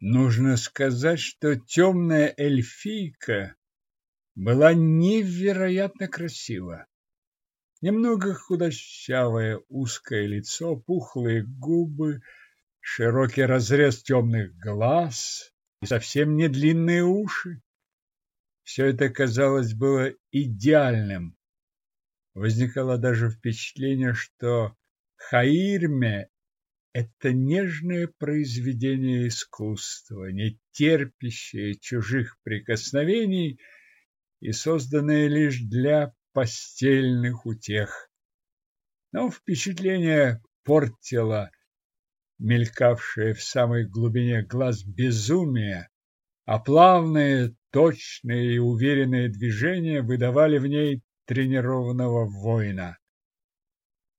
Нужно сказать, что темная эльфийка была невероятно красива. Немного худощавое узкое лицо, пухлые губы, широкий разрез темных глаз и совсем не длинные уши. Все это, казалось, было идеальным. Возникало даже впечатление, что Хаирме – это нежное произведение искусства, не терпящее чужих прикосновений и созданное лишь для постельных утех. Но впечатление портило мелькавшее в самой глубине глаз безумие, а плавные, точные и уверенные движения выдавали в ней тренированного воина.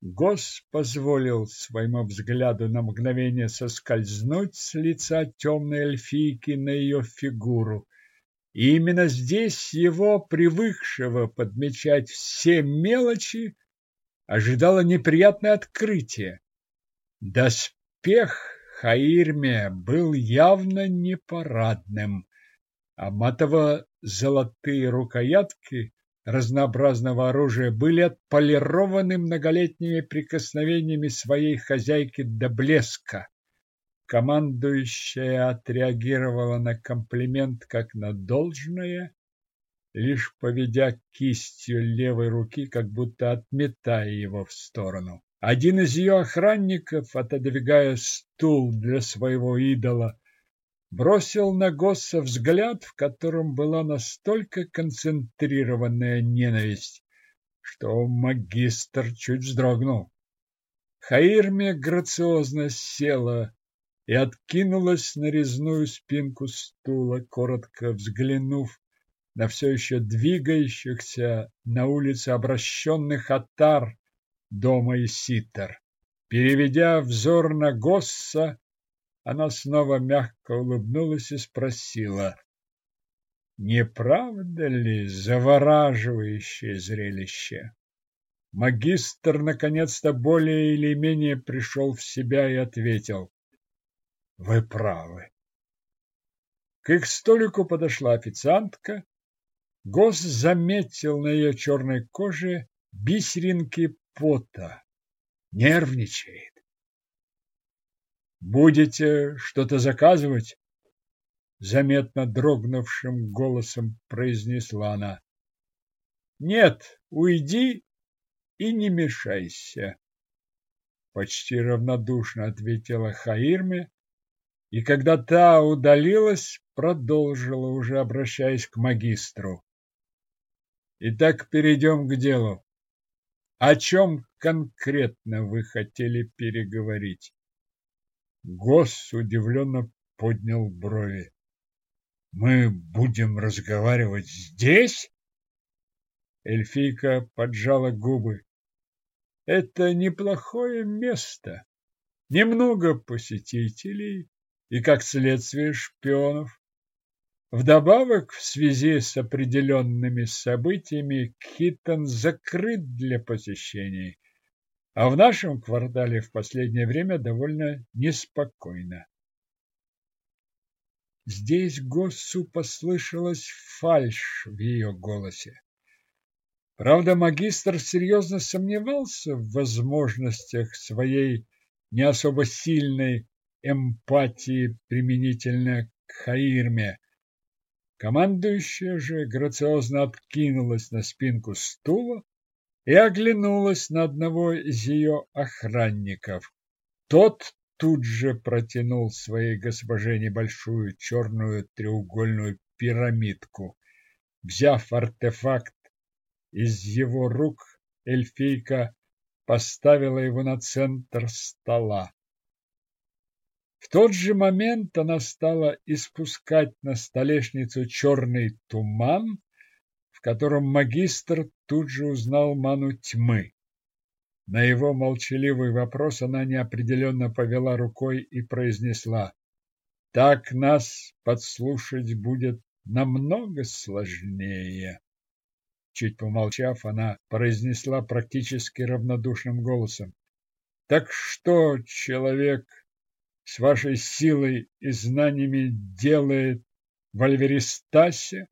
Гос позволил своему взгляду на мгновение соскользнуть с лица темной эльфийки на ее фигуру. И именно здесь его, привыкшего подмечать все мелочи, ожидало неприятное открытие. Доспех Хаирме был явно не парадным, а матово-золотые рукоятки разнообразного оружия были отполированы многолетними прикосновениями своей хозяйки до блеска. Командующая отреагировала на комплимент как на должное, лишь поведя кистью левой руки, как будто отметая его в сторону. Один из ее охранников, отодвигая стул для своего идола, бросил на Госса взгляд, в котором была настолько концентрированная ненависть, что магистр чуть вздрогнул. Хаирме грациозно села и откинулась на резную спинку стула, коротко взглянув на все еще двигающихся на улице обращенных отар дома и ситер. Переведя взор на Госса, она снова мягко улыбнулась и спросила, «Не правда ли завораживающее зрелище?» Магистр наконец-то более или менее пришел в себя и ответил, вы правы. К их столику подошла официантка. Гос заметил на ее черной коже бисеринки пота. Нервничает. «Будете что-то заказывать?» Заметно дрогнувшим голосом произнесла она. «Нет, уйди и не мешайся!» Почти равнодушно ответила Хаирме и когда та удалилась, продолжила, уже обращаясь к магистру. Итак, перейдем к делу. О чем конкретно вы хотели переговорить? Гос удивленно поднял брови. Мы будем разговаривать здесь? Эльфийка поджала губы. Это неплохое место. Немного посетителей, и, как следствие, шпионов. Вдобавок, в связи с определенными событиями, Китон закрыт для посещений, а в нашем квартале в последнее время довольно неспокойно. Здесь Госсу послышалась фальшь в ее голосе. Правда, магистр серьезно сомневался в возможностях своей не особо сильной эмпатии применительно к Хаирме. Командующая же грациозно откинулась на спинку стула и оглянулась на одного из ее охранников. Тот тут же протянул своей госпоже небольшую черную треугольную пирамидку. Взяв артефакт из его рук, эльфийка поставила его на центр стола. В тот же момент она стала испускать на столешницу черный туман, в котором магистр тут же узнал ману тьмы. На его молчаливый вопрос она неопределенно повела рукой и произнесла «Так нас подслушать будет намного сложнее». Чуть помолчав, она произнесла практически равнодушным голосом «Так что, человек, с вашей силой и знаниями делает в Альверистасе?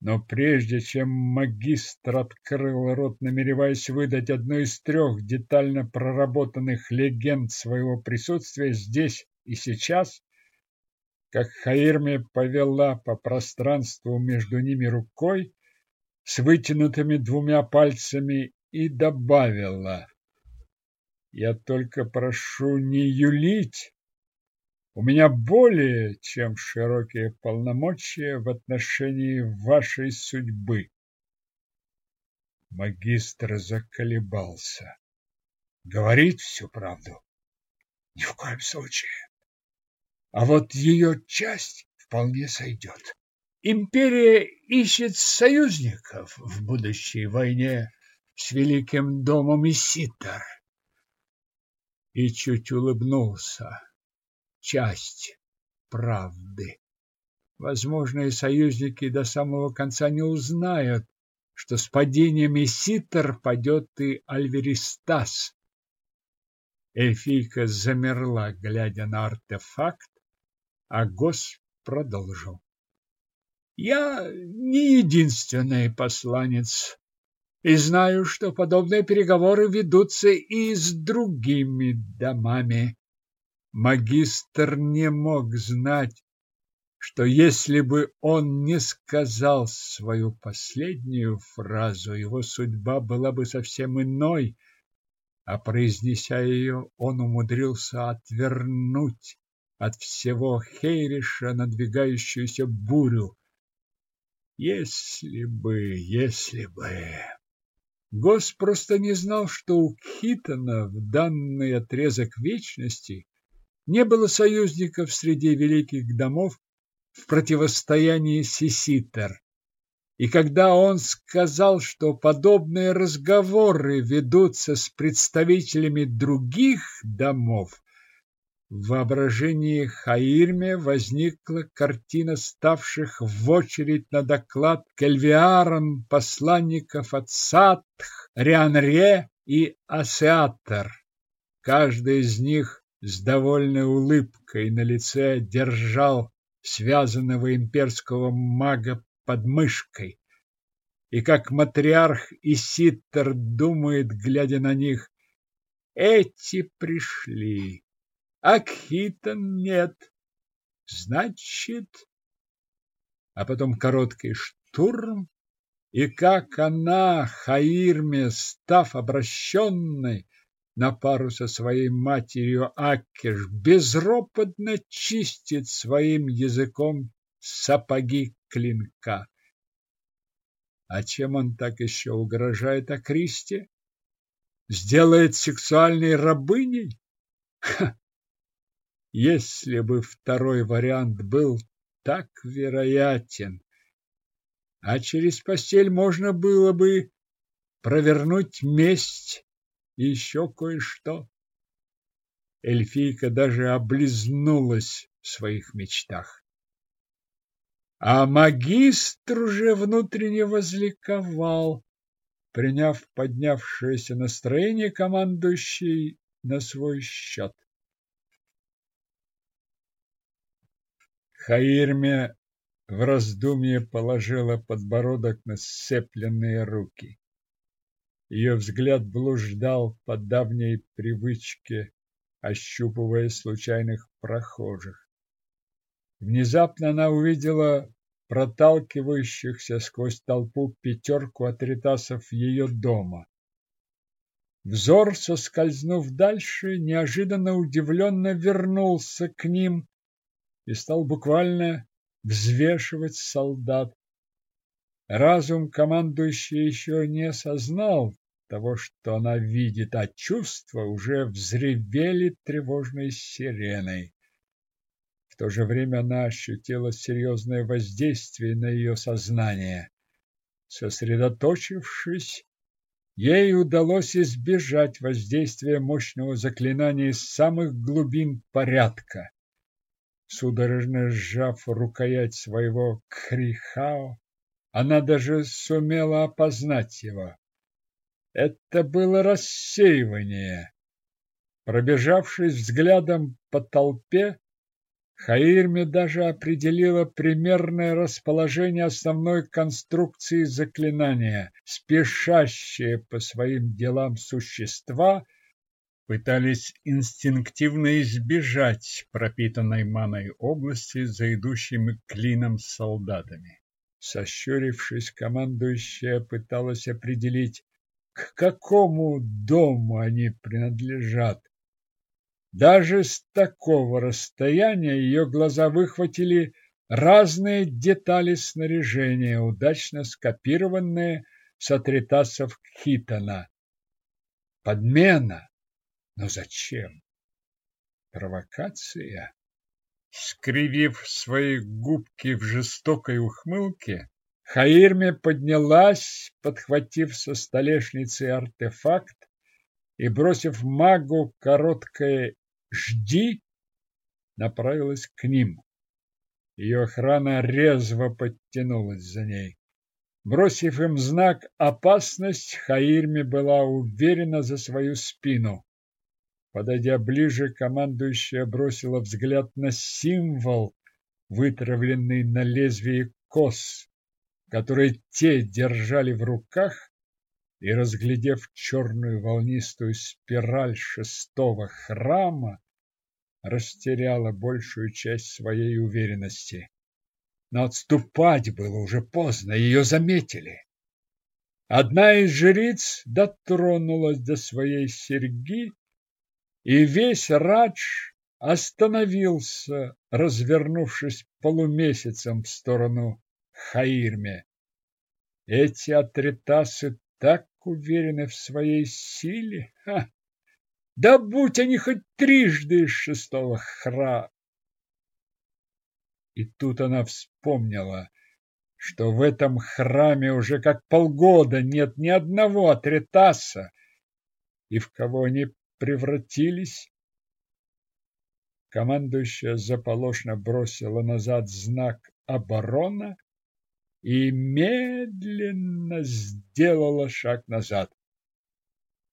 Но прежде чем магистр открыл рот, намереваясь выдать одну из трех детально проработанных легенд своего присутствия здесь и сейчас, как Хаирме повела по пространству между ними рукой с вытянутыми двумя пальцами и добавила «Я только прошу не юлить, у меня более чем широкие полномочия в отношении вашей судьбы. Магистр заколебался. Говорит всю правду? Ни в коем случае. А вот ее часть вполне сойдет. Империя ищет союзников в будущей войне с Великим домом Иситар. И чуть улыбнулся часть правды. Возможные союзники до самого конца не узнают, что с падением Иситер падет и Альверистас. Эльфийка замерла, глядя на артефакт, а Гос продолжил. Я не единственный посланец, и знаю, что подобные переговоры ведутся и с другими домами. Магистр не мог знать, что если бы он не сказал свою последнюю фразу, его судьба была бы совсем иной, а произнеся ее, он умудрился отвернуть от всего Хейриша надвигающуюся бурю. Если бы, если бы... Гос просто не знал, что у Хитона в данный отрезок вечности не было союзников среди великих домов в противостоянии Сиситер. И когда он сказал, что подобные разговоры ведутся с представителями других домов, в воображении Хаирме возникла картина ставших в очередь на доклад кельвиаром посланников от Сатх, Рианре и Асеатер. Каждый из них с довольной улыбкой на лице держал связанного имперского мага под мышкой. И как матриарх Иситтер думает, глядя на них, эти пришли, а Кхитон нет. Значит... А потом короткий штурм, и как она, Хаирме, став обращенной, на пару со своей матерью Аккеш безропотно чистит своим языком сапоги клинка. А чем он так еще угрожает Акристе? Сделает сексуальной рабыней? Ха! Если бы второй вариант был так вероятен, а через постель можно было бы провернуть месть еще кое-что. Эльфийка даже облизнулась в своих мечтах. А магистр уже внутренне возликовал, приняв поднявшееся настроение командующий на свой счет. Хаирме в раздумье положила подбородок на сцепленные руки. Ее взгляд блуждал по давней привычке, ощупывая случайных прохожих. Внезапно она увидела проталкивающихся сквозь толпу пятерку атритасов ее дома. Взор, соскользнув дальше, неожиданно удивленно вернулся к ним и стал буквально взвешивать солдат. Разум командующий еще не осознал того, что она видит, а чувства уже взревели тревожной сиреной. В то же время она ощутила серьезное воздействие на ее сознание. Сосредоточившись, ей удалось избежать воздействия мощного заклинания из самых глубин порядка. Судорожно сжав рукоять своего крихао, она даже сумела опознать его. Это было рассеивание. Пробежавшись взглядом по толпе, Хаирме даже определила примерное расположение основной конструкции заклинания. Спешащие по своим делам существа пытались инстинктивно избежать пропитанной маной области за идущими клином солдатами. Сощурившись, командующая пыталась определить, к какому дому они принадлежат. Даже с такого расстояния ее глаза выхватили разные детали снаряжения, удачно скопированные с атритасов Хитона. Подмена? Но зачем? Провокация? Скривив свои губки в жестокой ухмылке, Хаирме поднялась, подхватив со столешницы артефакт и, бросив магу короткое «жди», направилась к ним. Ее охрана резво подтянулась за ней. Бросив им знак «опасность», Хаирме была уверена за свою спину. Подойдя ближе, командующая бросила взгляд на символ, вытравленный на лезвии кос которые те держали в руках, и, разглядев черную волнистую спираль шестого храма, растеряла большую часть своей уверенности. Но отступать было уже поздно, ее заметили. Одна из жриц дотронулась до своей серьги, и весь радж остановился, развернувшись полумесяцем в сторону Хаирме. Эти атритасы так уверены в своей силе. Ха! Да будь они хоть трижды из шестого хра. И тут она вспомнила, что в этом храме уже как полгода нет ни одного атритаса, и в кого они превратились. Командующая заполошно бросила назад знак оборона и медленно сделала шаг назад.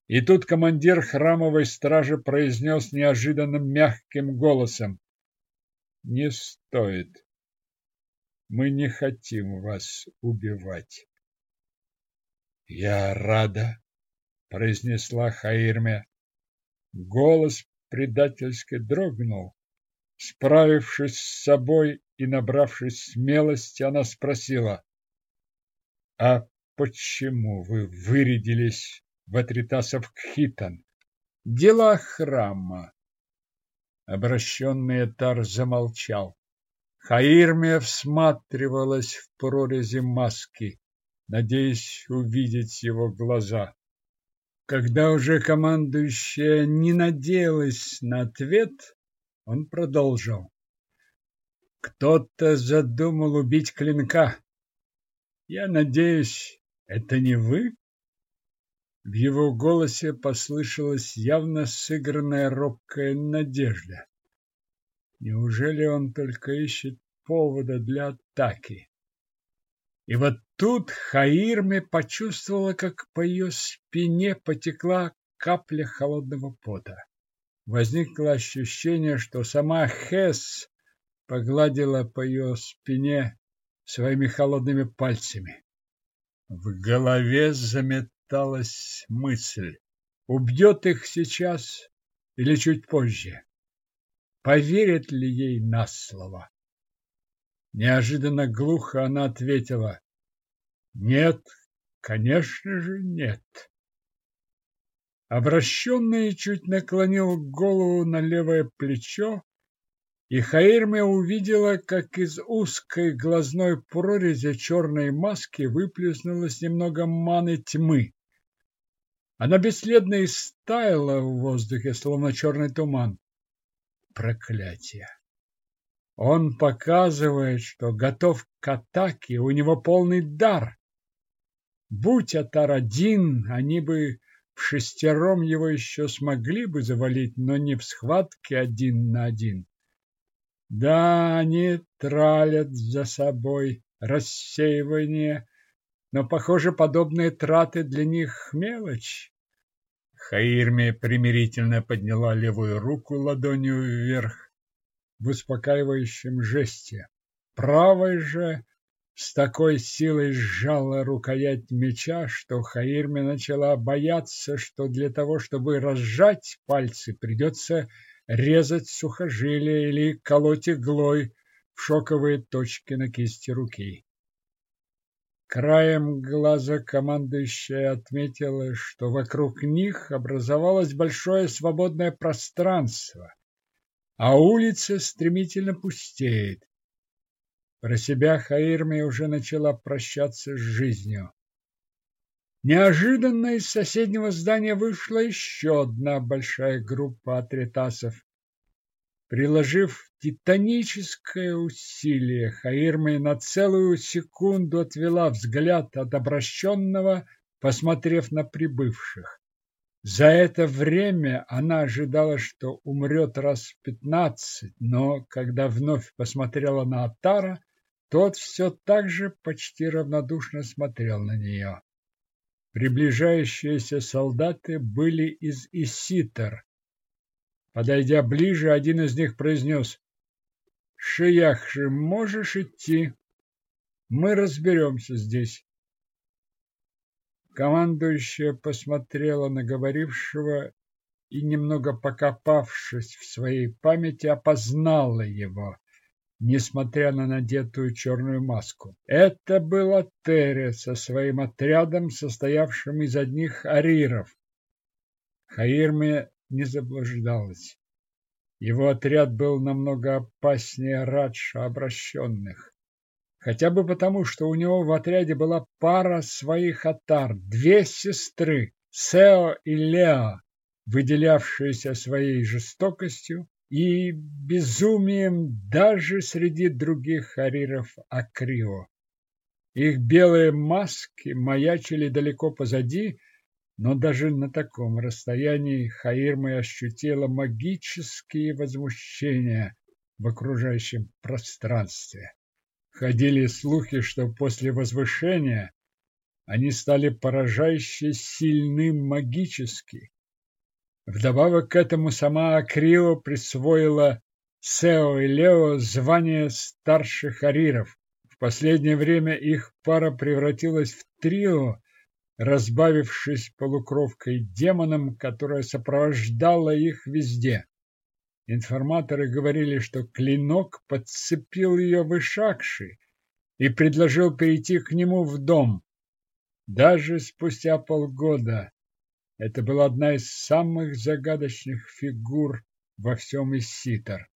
И тут командир храмовой стражи произнес неожиданно мягким голосом. «Не стоит. Мы не хотим вас убивать». «Я рада», — произнесла Хаирме. Голос предательски дрогнул. Справившись с собой и набравшись смелости, она спросила, «А почему вы вырядились в Атритасов Кхитан? Дела храма». Обращенный Этар замолчал. Хаирме всматривалась в прорези маски, надеясь увидеть его глаза. Когда уже командующая не надеялась на ответ, он продолжил. Кто-то задумал убить клинка. Я надеюсь, это не вы? В его голосе послышалась явно сыгранная робкая надежда. Неужели он только ищет повода для атаки? И вот тут Хаирме почувствовала, как по ее спине потекла капля холодного пота. Возникло ощущение, что сама Хесс погладила по ее спине своими холодными пальцами. В голове заметалась мысль, убьет их сейчас или чуть позже. Поверит ли ей на слово? Неожиданно глухо она ответила, нет, конечно же нет. Обращенный чуть наклонил голову на левое плечо, и Хаирме увидела, как из узкой глазной прорези черной маски выплеснулось немного маны тьмы. Она бесследно истаяла в воздухе, словно черный туман. Проклятие! Он показывает, что готов к атаке, у него полный дар. Будь Атар один, они бы в шестером его еще смогли бы завалить, но не в схватке один на один. Да, они тралят за собой рассеивание, но, похоже, подобные траты для них мелочь. Хаирме примирительно подняла левую руку ладонью вверх в успокаивающем жесте. Правой же с такой силой сжала рукоять меча, что Хаирме начала бояться, что для того, чтобы разжать пальцы, придется резать сухожилия или колоть иглой в шоковые точки на кисти руки. Краем глаза командующая отметила, что вокруг них образовалось большое свободное пространство, а улица стремительно пустеет. Про себя Хаирми уже начала прощаться с жизнью. Неожиданно из соседнего здания вышла еще одна большая группа атритасов. Приложив титаническое усилие, Хаирма на целую секунду отвела взгляд от обращенного, посмотрев на прибывших. За это время она ожидала, что умрет раз в пятнадцать, но когда вновь посмотрела на Атара, тот все так же почти равнодушно смотрел на нее. Приближающиеся солдаты были из Иситер. Подойдя ближе, один из них произнес «Шияхши, можешь идти? Мы разберемся здесь». Командующая посмотрела на говорившего и, немного покопавшись в своей памяти, опознала его несмотря на надетую черную маску. Это была Терри со своим отрядом, состоявшим из одних ариров. Хаирме не заблуждалась. Его отряд был намного опаснее Радша обращенных. Хотя бы потому, что у него в отряде была пара своих атар, две сестры, Сео и Лео, выделявшиеся своей жестокостью и безумием даже среди других хариров Акрио. Их белые маски маячили далеко позади, но даже на таком расстоянии Хаирма ощутила магические возмущения в окружающем пространстве. Ходили слухи, что после возвышения они стали поражающе сильны магически, Вдобавок к этому сама Акрио присвоила Сео и Лео звание старших ариров. В последнее время их пара превратилась в трио, разбавившись полукровкой демоном, которая сопровождала их везде. Информаторы говорили, что клинок подцепил ее в Ишакши и предложил перейти к нему в дом. Даже спустя полгода это была одна из самых загадочных фигур во всем Исситар.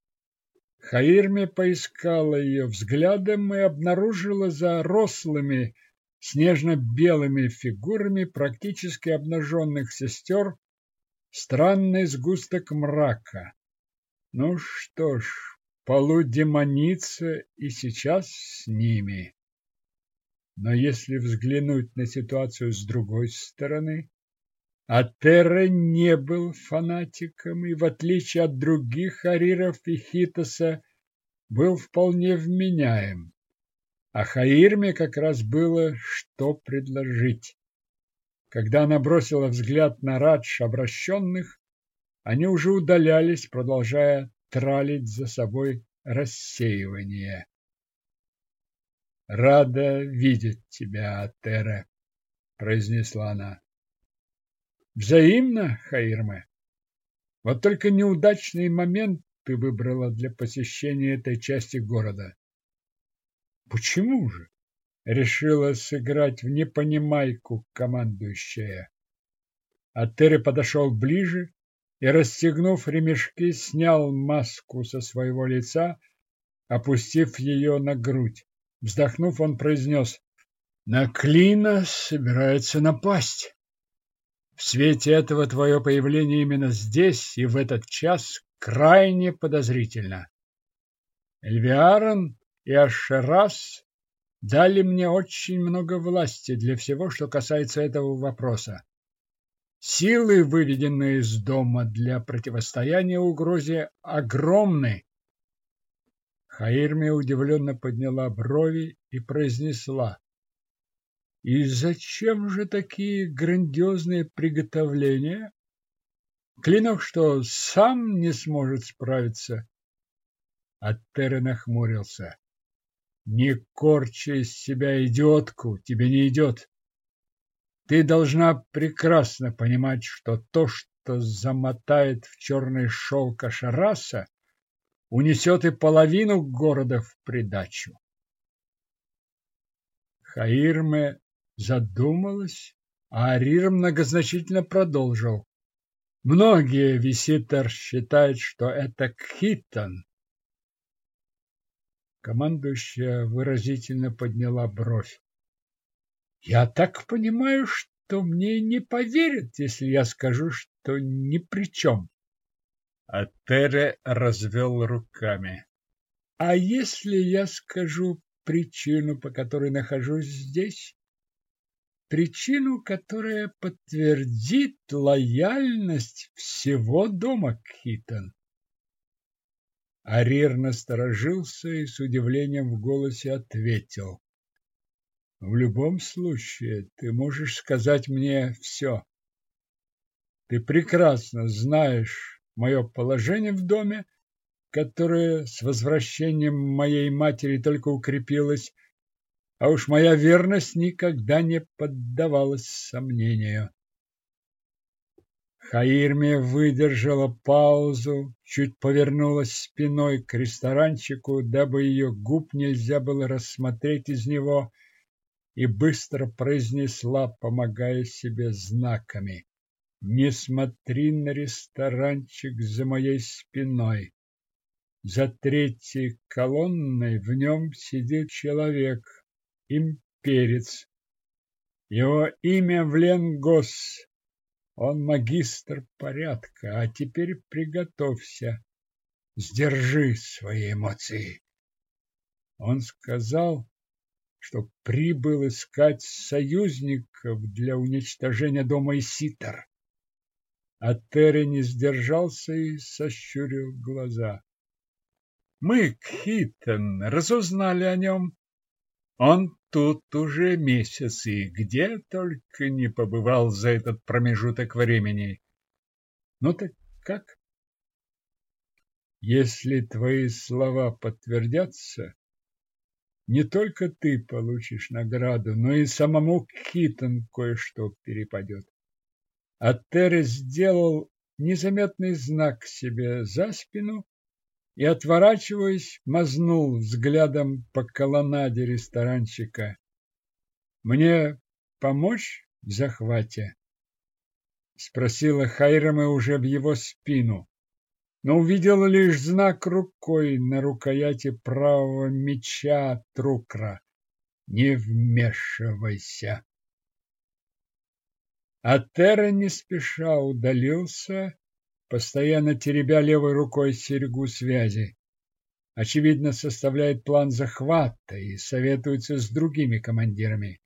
Хаирме поискала ее взглядом и обнаружила за рослыми снежно-белыми фигурами практически обнаженных сестер странный сгусток мрака. Ну что ж, полудемоница и сейчас с ними. Но если взглянуть на ситуацию с другой стороны, а Терра не был фанатиком и, в отличие от других ариров и Хитоса, был вполне вменяем. А Хаирме как раз было что предложить. Когда она бросила взгляд на Радж обращенных, они уже удалялись, продолжая тралить за собой рассеивание. «Рада видеть тебя, Терра», — произнесла она. Взаимно, Хаирме. Вот только неудачный момент ты выбрала для посещения этой части города. Почему же? Решила сыграть в непонимайку командующая. А Терри подошел ближе и, расстегнув ремешки, снял маску со своего лица, опустив ее на грудь. Вздохнув, он произнес, «На Клина собирается напасть». В свете этого твое появление именно здесь и в этот час крайне подозрительно. Эльвиарон и Ашерас дали мне очень много власти для всего, что касается этого вопроса. Силы, выведенные из дома для противостояния угрозе, огромны. Хаирми удивленно подняла брови и произнесла. И зачем же такие грандиозные приготовления? Клинок что, сам не сможет справиться? Аттера нахмурился. Не корчи из себя идиотку, тебе не идет. Ты должна прекрасно понимать, что то, что замотает в черный шелк Ашараса, унесет и половину города в придачу. Хаирме задумалась, а Арир многозначительно продолжил. Многие виситер считают, что это Кхитан. Командующая выразительно подняла бровь. Я так понимаю, что мне не поверят, если я скажу, что ни при чем. А Тере развел руками. А если я скажу причину, по которой нахожусь здесь? Причину, которая подтвердит лояльность всего дома Кхитон. Арир насторожился и с удивлением в голосе ответил. В любом случае, ты можешь сказать мне все. Ты прекрасно знаешь мое положение в доме, которое с возвращением моей матери только укрепилось, а уж моя верность никогда не поддавалась сомнению. Хаирме выдержала паузу, чуть повернулась спиной к ресторанчику, дабы ее губ нельзя было рассмотреть из него, и быстро произнесла, помогая себе знаками. «Не смотри на ресторанчик за моей спиной. За третьей колонной в нем сидит человек, имперец. Его имя Вленгос, он магистр порядка, а теперь приготовься, сдержи свои эмоции. Он сказал, что прибыл искать союзников для уничтожения дома Иситар. А Терри не сдержался и сощурил глаза. Мы, Кхитон, разузнали о нем. Он тут уже месяц и где только не побывал за этот промежуток времени. Ну так как? Если твои слова подтвердятся, не только ты получишь награду, но и самому Китон кое-что перепадет. А Терри сделал незаметный знак себе за спину и, отворачиваясь, мазнул взглядом по колоннаде ресторанчика. «Мне помочь в захвате?» Спросила Хайрама уже в его спину, но увидела лишь знак рукой на рукояти правого меча Трукра. «Не вмешивайся!» А Терра не спеша удалился, постоянно теребя левой рукой серьгу связи. Очевидно, составляет план захвата и советуется с другими командирами.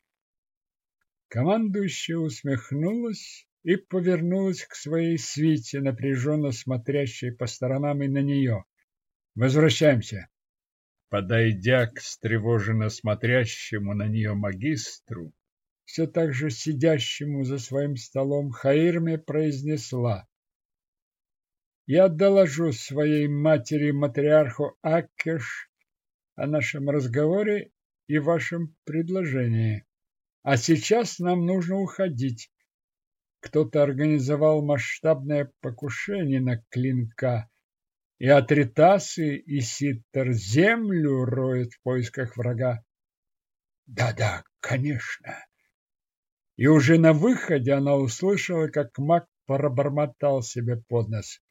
Командующая усмехнулась и повернулась к своей свите, напряженно смотрящей по сторонам и на нее. «Возвращаемся!» Подойдя к встревоженно смотрящему на нее магистру, все так же сидящему за своим столом, Хаирме произнесла я доложу своей матери-матриарху Аккеш о нашем разговоре и вашем предложении. А сейчас нам нужно уходить. Кто-то организовал масштабное покушение на клинка, и Атритасы и Ситтер землю роют в поисках врага. Да-да, конечно. И уже на выходе она услышала, как маг пробормотал себе под нос.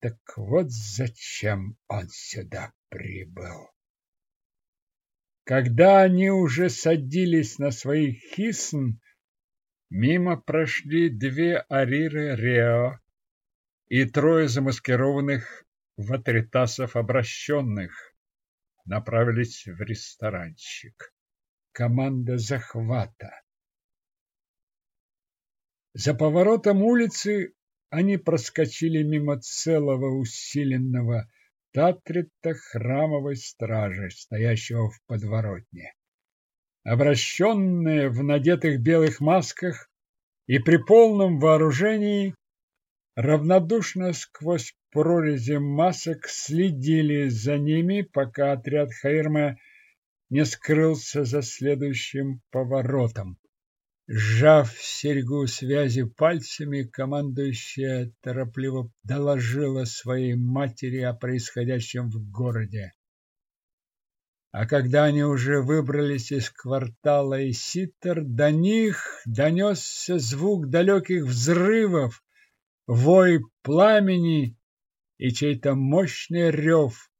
Так вот зачем он сюда прибыл. Когда они уже садились на свои хисн, мимо прошли две ариры Рео и трое замаскированных ватритасов обращенных направились в ресторанчик. Команда захвата. За поворотом улицы они проскочили мимо целого усиленного Татрита храмовой стражи, стоящего в подворотне. Обращенные в надетых белых масках и при полном вооружении, равнодушно сквозь прорези масок следили за ними, пока отряд Хайрма не скрылся за следующим поворотом. Сжав серьгу связи пальцами, командующая торопливо доложила своей матери о происходящем в городе. А когда они уже выбрались из квартала Иситер, до них донесся звук далеких взрывов, вой пламени и чей-то мощный рев,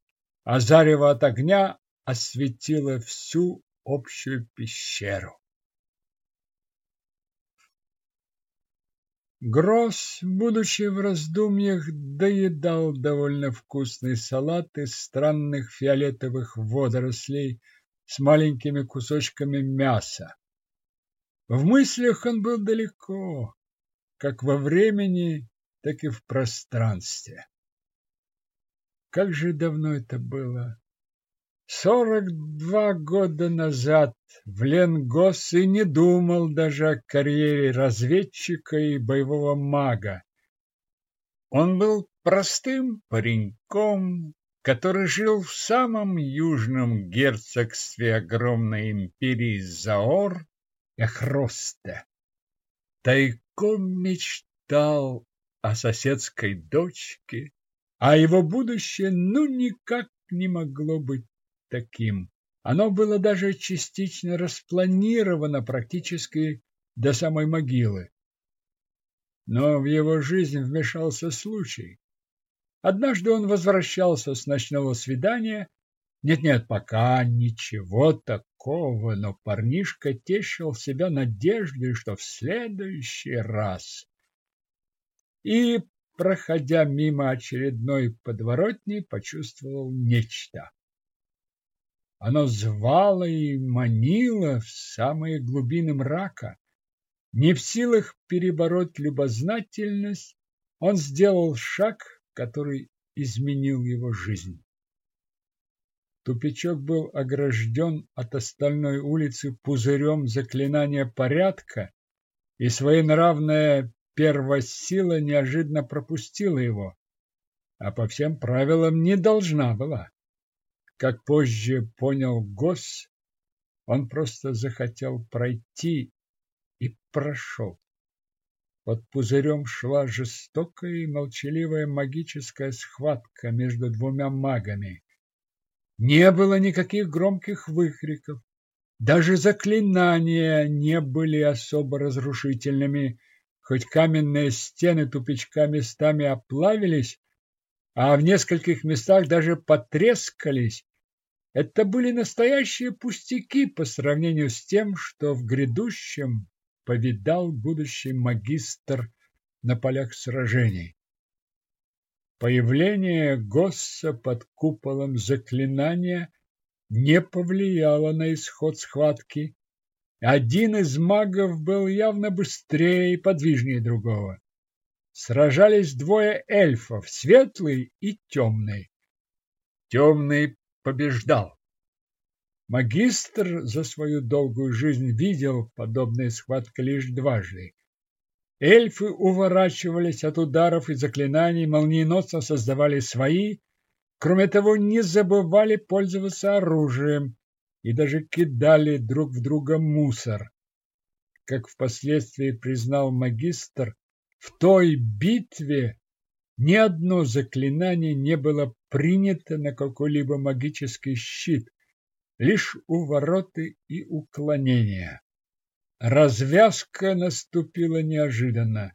а зарево от огня осветило всю общую пещеру. Гросс, будучи в раздумьях, доедал довольно вкусный салат из странных фиолетовых водорослей с маленькими кусочками мяса. В мыслях он был далеко, как во времени, так и в пространстве. Как же давно это было! Сорок два года назад в Ленгос и не думал даже о карьере разведчика и боевого мага. Он был простым пареньком, который жил в самом южном герцогстве огромной империи Заор, Эхросте. Тайком мечтал о соседской дочке, а его будущее ну никак не могло быть таким. Оно было даже частично распланировано практически до самой могилы. Но в его жизнь вмешался случай. Однажды он возвращался с ночного свидания. Нет-нет, пока ничего такого, но парнишка тешил себя надеждой, что в следующий раз. И, проходя мимо очередной подворотни, почувствовал нечто. Оно звало и манило в самые глубины мрака. Не в силах перебороть любознательность, он сделал шаг, который изменил его жизнь. Тупичок был огражден от остальной улицы пузырем заклинания порядка, и своенравная первосила неожиданно пропустила его, а по всем правилам не должна была. Как позже понял Гос, он просто захотел пройти и прошел. Под пузырем шла жестокая и молчаливая магическая схватка между двумя магами. Не было никаких громких выкриков. Даже заклинания не были особо разрушительными, хоть каменные стены тупичка местами оплавились, а в нескольких местах даже потрескались. Это были настоящие пустяки по сравнению с тем, что в грядущем повидал будущий магистр на полях сражений. Появление Госса под куполом заклинания не повлияло на исход схватки. Один из магов был явно быстрее и подвижнее другого сражались двое эльфов, светлый и темный. Темный побеждал. Магистр за свою долгую жизнь видел подобные схватки лишь дважды. Эльфы уворачивались от ударов и заклинаний, молниеносно создавали свои, кроме того, не забывали пользоваться оружием и даже кидали друг в друга мусор. Как впоследствии признал магистр, в той битве ни одно заклинание не было принято на какой-либо магический щит, лишь увороты и уклонения. Развязка наступила неожиданно.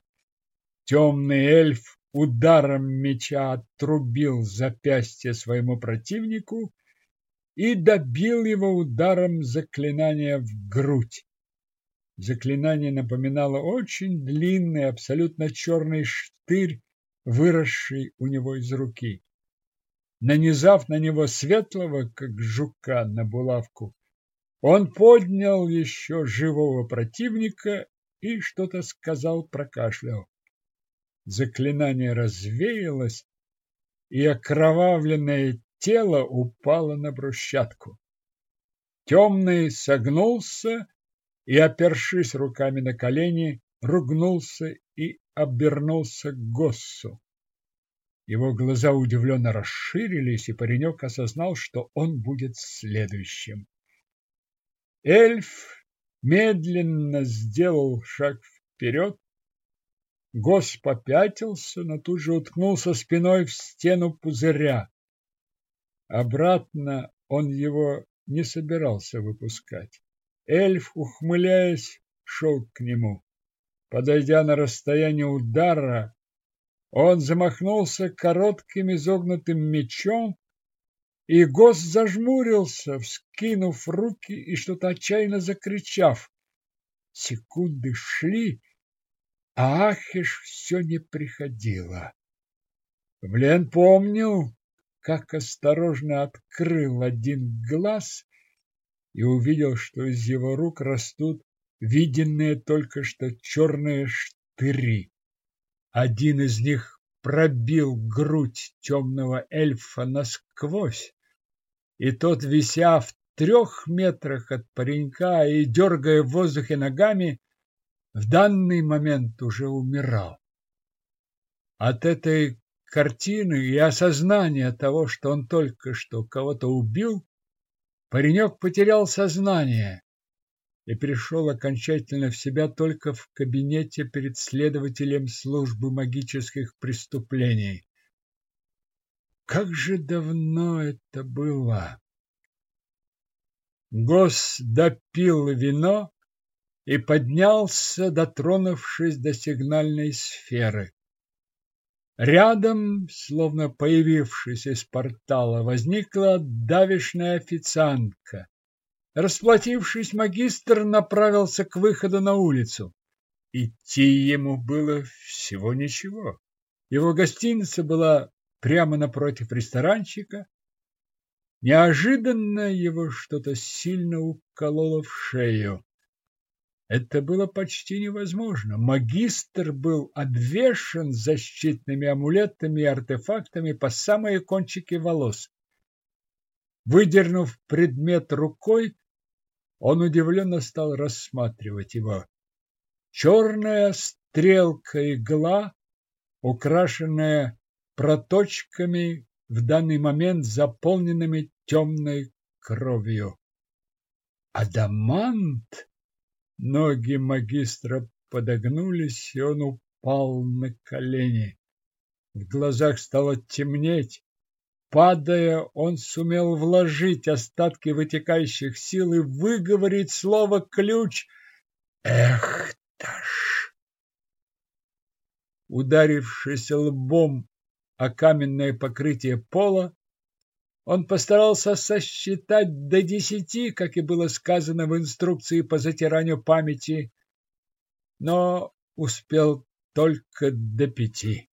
Темный эльф ударом меча отрубил запястье своему противнику и добил его ударом заклинания в грудь. Заклинание напоминало очень длинный, абсолютно черный штырь, выросший у него из руки. Нанизав на него светлого, как жука, на булавку, он поднял еще живого противника и что-то сказал, прокашлял. Заклинание развеялось, и окровавленное тело упало на брусчатку. Темный согнулся и, опершись руками на колени, ругнулся и обернулся к Госсу. Его глаза удивленно расширились, и паренек осознал, что он будет следующим. Эльф медленно сделал шаг вперед. Гос попятился, но тут же уткнулся спиной в стену пузыря. Обратно он его не собирался выпускать. Эльф, ухмыляясь, шел к нему. Подойдя на расстояние удара, он замахнулся коротким изогнутым мечом, и Гос зажмурился, вскинув руки и что-то отчаянно закричав. Секунды шли, а Ахиш все не приходила. Блен помнил, как осторожно открыл один глаз и увидел, что из его рук растут виденные только что черные штыри. Один из них пробил грудь темного эльфа насквозь, и тот, вися в трех метрах от паренька и дергая в воздухе ногами, в данный момент уже умирал. От этой картины и осознания того, что он только что кого-то убил, паренек потерял сознание и пришел окончательно в себя только в кабинете перед следователем службы магических преступлений. Как же давно это было! Гос допил вино и поднялся, дотронувшись до сигнальной сферы. Рядом, словно появившись из портала, возникла давишная официантка. Расплатившись, магистр направился к выходу на улицу. Идти ему было всего ничего. Его гостиница была прямо напротив ресторанчика. Неожиданно его что-то сильно укололо в шею. Это было почти невозможно. Магистр был обвешан защитными амулетами и артефактами по самые кончики волос. Выдернув предмет рукой, он удивленно стал рассматривать его. Черная стрелка-игла, украшенная проточками, в данный момент заполненными темной кровью. Адамант! Ноги магистра подогнулись, и он упал на колени. В глазах стало темнеть. Падая, он сумел вложить остатки вытекающих сил и выговорить слово «ключ». Эх, таш! Ударившись лбом о каменное покрытие пола, он постарался сосчитать до десяти, как и было сказано в инструкции по затиранию памяти, но успел только до пяти.